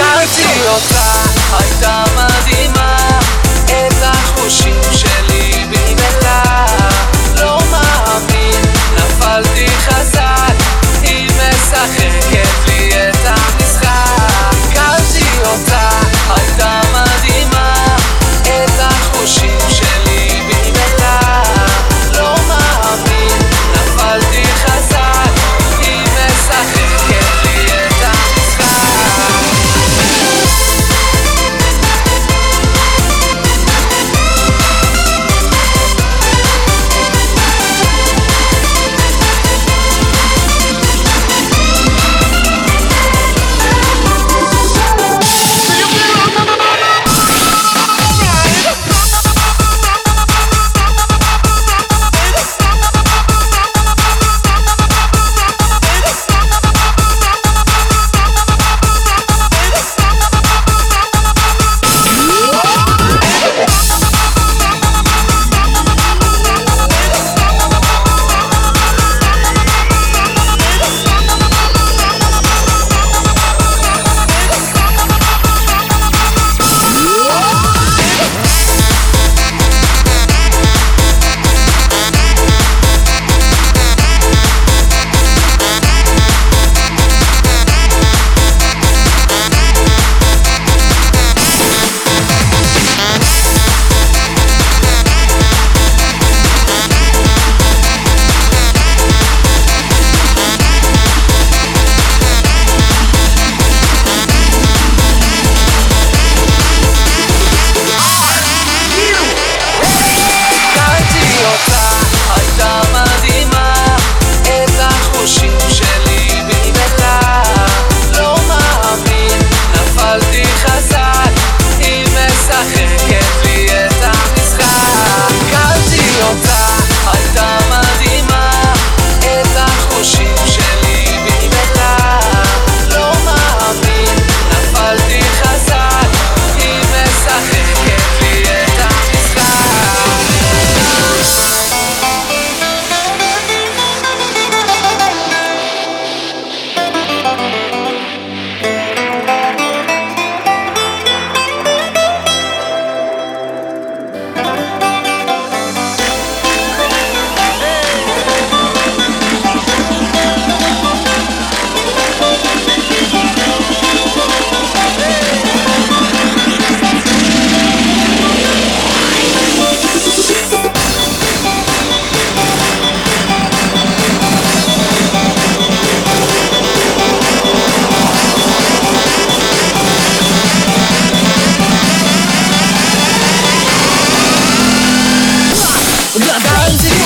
感じをさ吐いたま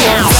now.